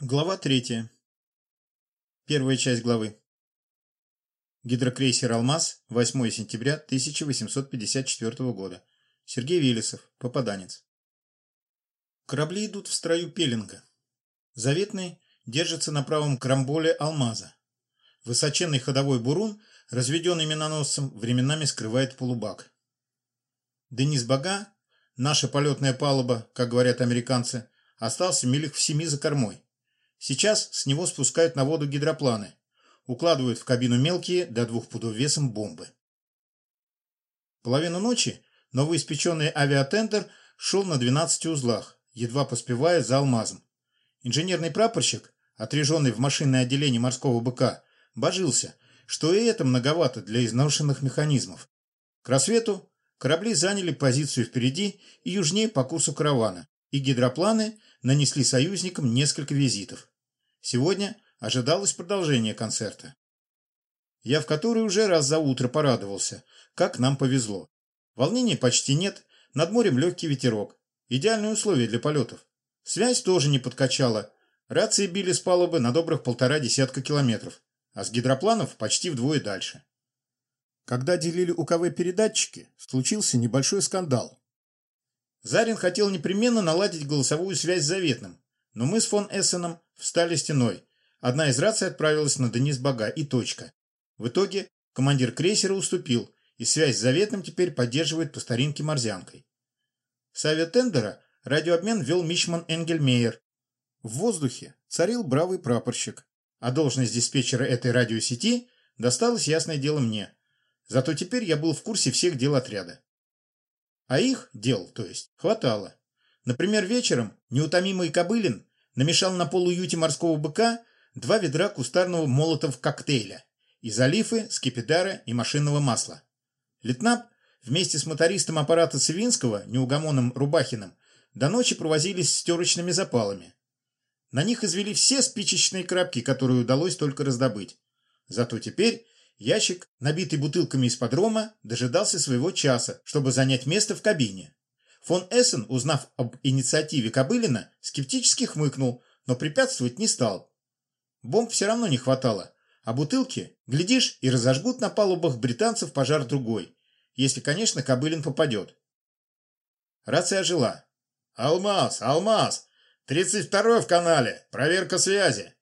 Глава третья. Первая часть главы. Гидрокрейсер «Алмаз», 8 сентября 1854 года. Сергей Велесов, попаданец. Корабли идут в строю пеленга. Заветный держится на правом крамболе «Алмаза». Высоченный ходовой бурун, разведенный миноносцем, временами скрывает полубак. Денис Бага, наша полетная палуба, как говорят американцы, остался милях в семи за кормой. Сейчас с него спускают на воду гидропланы, укладывают в кабину мелкие до двух пудов весом бомбы. Половину ночи новоиспеченный авиатендер шел на 12 узлах, едва поспевая за алмазом. Инженерный прапорщик, отряженный в машинное отделение морского быка, божился, что и это многовато для изношенных механизмов. К рассвету корабли заняли позицию впереди и южнее по курсу каравана, и гидропланы нанесли союзникам несколько визитов. Сегодня ожидалось продолжение концерта. Я в который уже раз за утро порадовался, как нам повезло. Волнений почти нет, над морем легкий ветерок. Идеальные условия для полетов. Связь тоже не подкачала. Рации били с палубы на добрых полтора десятка километров, а с гидропланов почти вдвое дальше. Когда делили УКВ-передатчики, случился небольшой скандал. Зарин хотел непременно наладить голосовую связь с Заветным, но мы с фон Эссеном встали стеной. Одна из раций отправилась на Денис Бага и точка. В итоге командир крейсера уступил, и связь с Заветным теперь поддерживает по старинке морзянкой. С авиатендера радиообмен вел Мичман Энгельмейер. В воздухе царил бравый прапорщик, а должность диспетчера этой радиосети досталась, ясное дело, мне. Зато теперь я был в курсе всех дел отряда. А их, дел, то есть, хватало. Например, вечером неутомимый Кобылин намешал на полуюте морского быка два ведра кустарного молотов коктейля из олифы, скипидара и машинного масла. Литнап вместе с мотористом аппарата Савинского, неугомонным Рубахиным, до ночи провозились с терочными запалами. На них извели все спичечные крабки, которые удалось только раздобыть. Зато теперь Ящик, набитый бутылками из подрома, дожидался своего часа, чтобы занять место в кабине. Фон Эссен, узнав об инициативе Кобылина, скептически хмыкнул, но препятствовать не стал. Бомб все равно не хватало, а бутылки, глядишь, и разожгут на палубах британцев пожар другой, если, конечно, Кобылин попадет. Рация ожила. «Алмаз! Алмаз! 32-й в канале! Проверка связи!»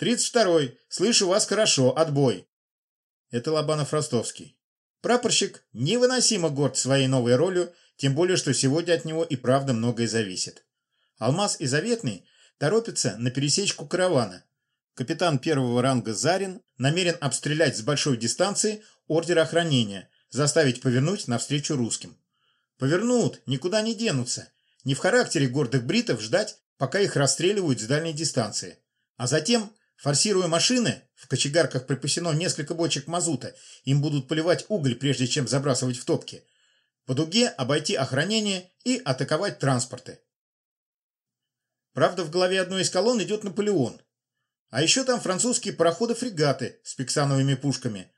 «32-й! Слышу вас хорошо! Отбой!» Это Лобанов-Ростовский. Прапорщик невыносимо горд своей новой ролью, тем более, что сегодня от него и правда многое зависит. Алмаз и Заветный торопятся на пересечку каравана. Капитан первого ранга Зарин намерен обстрелять с большой дистанции ордер охранения, заставить повернуть навстречу русским. Повернут, никуда не денутся. Не в характере гордых бритов ждать, пока их расстреливают с дальней дистанции. А затем Форсируя машины, в кочегарках припасено несколько бочек мазута, им будут поливать уголь, прежде чем забрасывать в топки. По дуге обойти охранение и атаковать транспорты. Правда, в голове одной из колонн идет Наполеон. А еще там французские пароходы-фрегаты с пиксановыми пушками.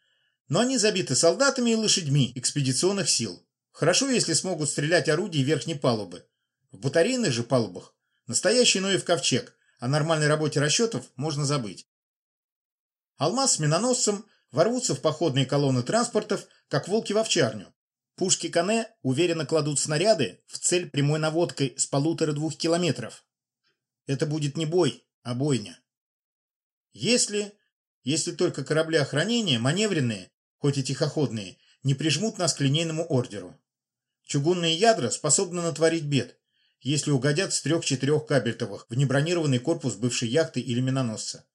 Но они забиты солдатами и лошадьми экспедиционных сил. Хорошо, если смогут стрелять орудия верхней палубы. В батарейных же палубах настоящий Ноев ковчег – о нормальной работе расчетов можно забыть. Алмаз с миноносцем ворвутся в походные колонны транспортов, как волки в овчарню. Пушки Кане уверенно кладут снаряды в цель прямой наводкой с полутора-двух километров. Это будет не бой, а бойня. Если, если только корабли охранения, маневренные, хоть и тихоходные, не прижмут нас к линейному ордеру. Чугунные ядра способны натворить бед если угодят с трех-четырех кабельтовых в небронированный корпус бывшей яхты или миноносца.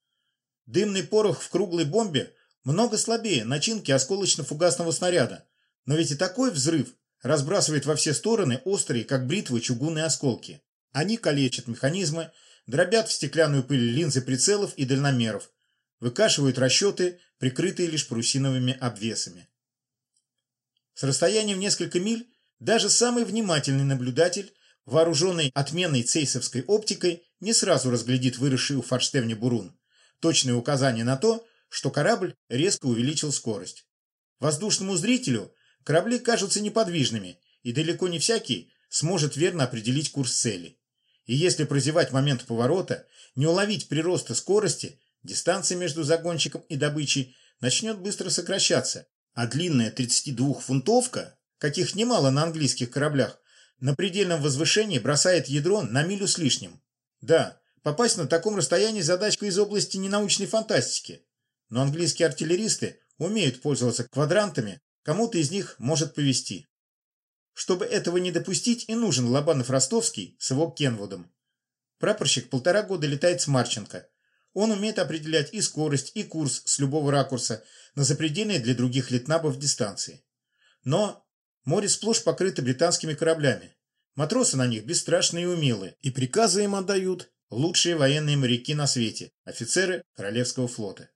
Дымный порох в круглой бомбе много слабее начинки осколочно-фугасного снаряда, но ведь и такой взрыв разбрасывает во все стороны острые, как бритвы, чугунные осколки. Они калечат механизмы, дробят в стеклянную пыль линзы прицелов и дальномеров, выкашивают расчеты, прикрытые лишь парусиновыми обвесами. С расстояния в несколько миль даже самый внимательный наблюдатель вооруженный отменной цейсовской оптикой, не сразу разглядит выросший у форштевня бурун. Точное указание на то, что корабль резко увеличил скорость. Воздушному зрителю корабли кажутся неподвижными, и далеко не всякий сможет верно определить курс цели. И если прозевать момент поворота, не уловить прироста скорости, дистанция между загонщиком и добычей начнет быстро сокращаться, а длинная 32-фунтовка, каких немало на английских кораблях, на предельном возвышении бросает ядро на милю с лишним. Да, попасть на таком расстоянии задачка из области ненаучной фантастики. Но английские артиллеристы умеют пользоваться квадрантами, кому-то из них может повести. Чтобы этого не допустить, и нужен Лобанов-Ростовский с его Кенвудом. Прапорщик полтора года летает с Марченко. Он умеет определять и скорость, и курс с любого ракурса на запредельной для других летнабов дистанции. Но море сплошь покрыто британскими кораблями. Матросы на них бесстрашные и умелые, и приказы им отдают лучшие военные моряки на свете, офицеры Королевского флота.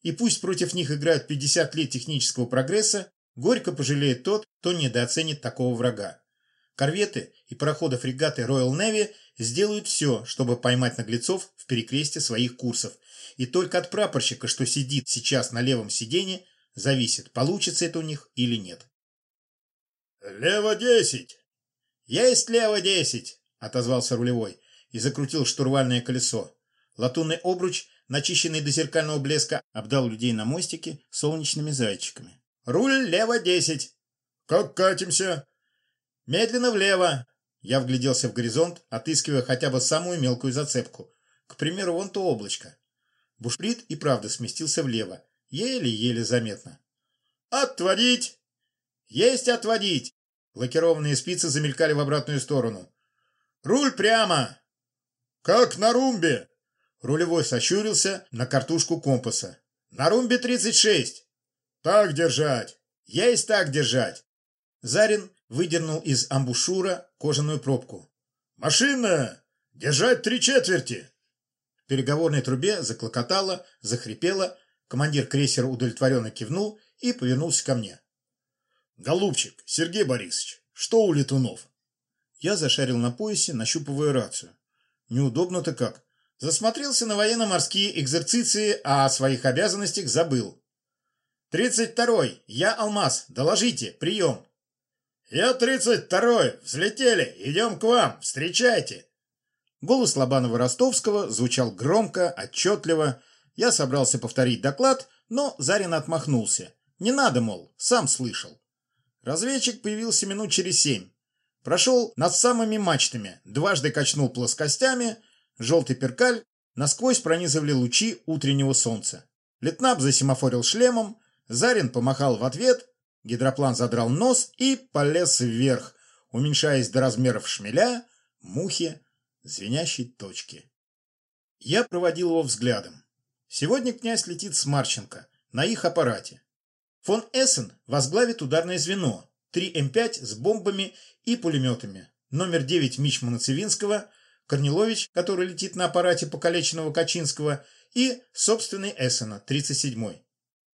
И пусть против них играют 50 лет технического прогресса, горько пожалеет тот, кто недооценит такого врага. Корветы и пароходы фрегаты Royal Navy сделают все, чтобы поймать наглецов в перекресте своих курсов. И только от прапорщика, что сидит сейчас на левом сиденье, зависит, получится это у них или нет. «Лево десять!» «Есть лево десять!» — отозвался рулевой и закрутил штурвальное колесо. Латунный обруч, начищенный до зеркального блеска, обдал людей на мостике солнечными зайчиками. «Руль лево десять!» «Как катимся?» «Медленно влево!» Я вгляделся в горизонт, отыскивая хотя бы самую мелкую зацепку. К примеру, вон то облачко. Бушприт и правда сместился влево. Еле-еле заметно. «Отводить!» «Есть отводить!» Лакированные спицы замелькали в обратную сторону. «Руль прямо!» «Как на румбе!» Рулевой сощурился на картушку компаса. «На румбе 36!» «Так держать!» «Есть так держать!» Зарин выдернул из амбушюра кожаную пробку. «Машина! Держать три четверти!» В переговорной трубе заклокотало, захрипело, командир крейсера удовлетворенно кивнул и повернулся ко мне. «Голубчик, Сергей Борисович, что у летунов?» Я зашарил на поясе, нащупывая рацию. Неудобно-то как. Засмотрелся на военно-морские экзерциции, а о своих обязанностях забыл. «Тридцать второй, я Алмаз, доложите, прием!» «Я тридцать второй, взлетели, идем к вам, встречайте!» Голос Лобанова-Ростовского звучал громко, отчетливо. Я собрался повторить доклад, но Зарин отмахнулся. Не надо, мол, сам слышал. Разведчик появился минут через семь. Прошел над самыми мачтами, дважды качнул плоскостями, желтый перкаль насквозь пронизывали лучи утреннего солнца. Летнап засемафорил шлемом, Зарин помахал в ответ, гидроплан задрал нос и полез вверх, уменьшаясь до размеров шмеля, мухи, звенящей точки. Я проводил его взглядом. Сегодня князь летит с Марченко на их аппарате. Фон Эссен возглавит ударное звено, 3 М5 с бомбами и пулеметами. Номер 9 Мичмана Цивинского, Корнилович, который летит на аппарате покалеченного Качинского, и собственный Эссена, 37-й.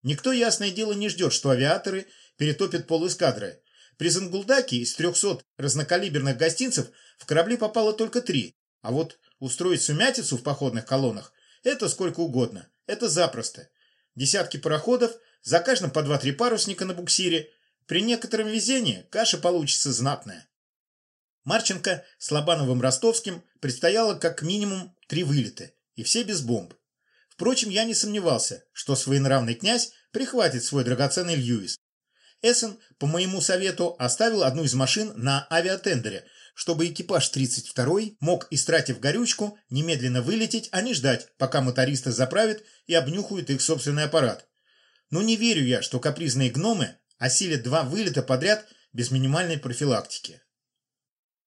Никто, ясное дело, не ждет, что авиаторы перетопят пол эскадры. При Зангулдаке из 300 разнокалиберных гостинцев в корабли попало только три, а вот устроить сумятицу в походных колоннах – это сколько угодно, это запросто. Десятки пароходов – за каждым по два-три парусника на буксире. При некотором везении каша получится знатная. Марченко с Лобановым-Ростовским предстояло как минимум три вылета, и все без бомб. Впрочем, я не сомневался, что своенравный князь прихватит свой драгоценный Льюис. Эссен, по моему совету, оставил одну из машин на авиатендере, чтобы экипаж 32-й мог, истратив горючку, немедленно вылететь, а не ждать, пока мотористы заправят и обнюхают их собственный аппарат. Но не верю я, что капризные гномы осилят два вылета подряд без минимальной профилактики.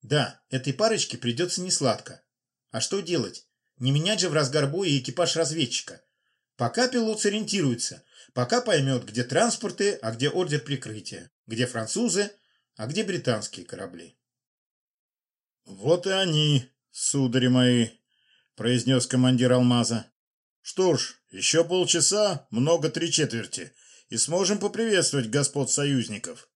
Да, этой парочке придется несладко. А что делать? Не менять же в разгар боя экипаж разведчика. Пока пилот сориентируется, пока поймет, где транспорты, а где ордер прикрытия, где французы, а где британские корабли. «Вот и они, судари мои», — произнес командир Алмаза. Что ж, еще полчаса, много три четверти, и сможем поприветствовать господ союзников.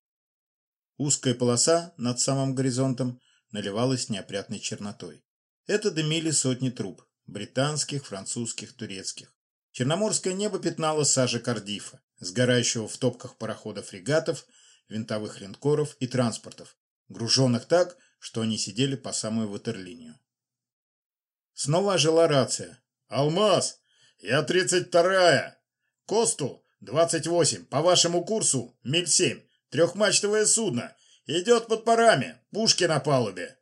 Узкая полоса над самым горизонтом наливалась неопрятной чернотой. Это дымили сотни труб – британских, французских, турецких. Черноморское небо пятнало сажа Кардифа, сгорающего в топках пароходов фрегатов, винтовых линкоров и транспортов, груженных так, что они сидели по самую ватерлинию. Снова ожила рация. «Алмаз! Я тридцать вторая! Косту двадцать восемь, по вашему курсу миль семь, трехмачтовое судно, идет под парами, пушки на палубе!»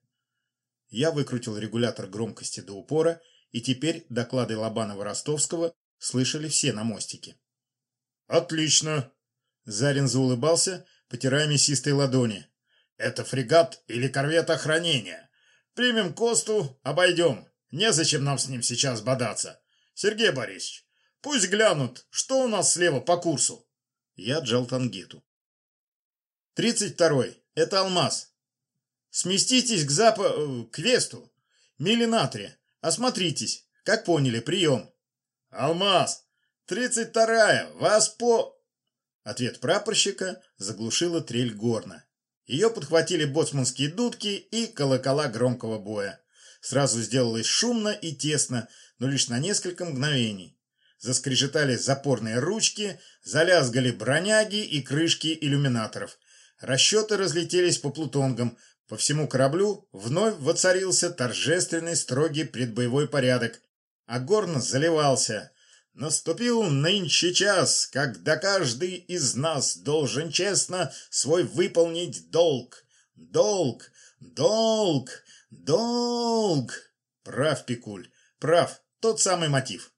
Я выкрутил регулятор громкости до упора, и теперь доклады Лобанова-Ростовского слышали все на мостике. «Отлично!» Зарин заулыбался, потирая мясистые ладони. «Это фрегат или корвет охранения. Примем Косту, обойдем. Незачем нам с ним сейчас бодаться. Сергей Борисович, пусть глянут, что у нас слева по курсу». Я отжал тангету. «Тридцать второй. Это алмаз. Сместитесь к запа... Э, к весту. Мили на Осмотритесь. Как поняли, прием». «Алмаз! Тридцать вторая! Вас по...» Ответ прапорщика заглушила трель горна. Ее подхватили боцманские дудки и колокола громкого боя. Сразу сделалось шумно и тесно, но лишь на несколько мгновений. Заскрежетали запорные ручки, залязгали броняги и крышки иллюминаторов. Расчеты разлетелись по плутонгам. По всему кораблю вновь воцарился торжественный строгий предбоевой порядок. А горн заливался. Наступил нынче час, когда каждый из нас должен честно свой выполнить долг. Долг, долг, долг. Прав, Пикуль, прав, тот самый мотив.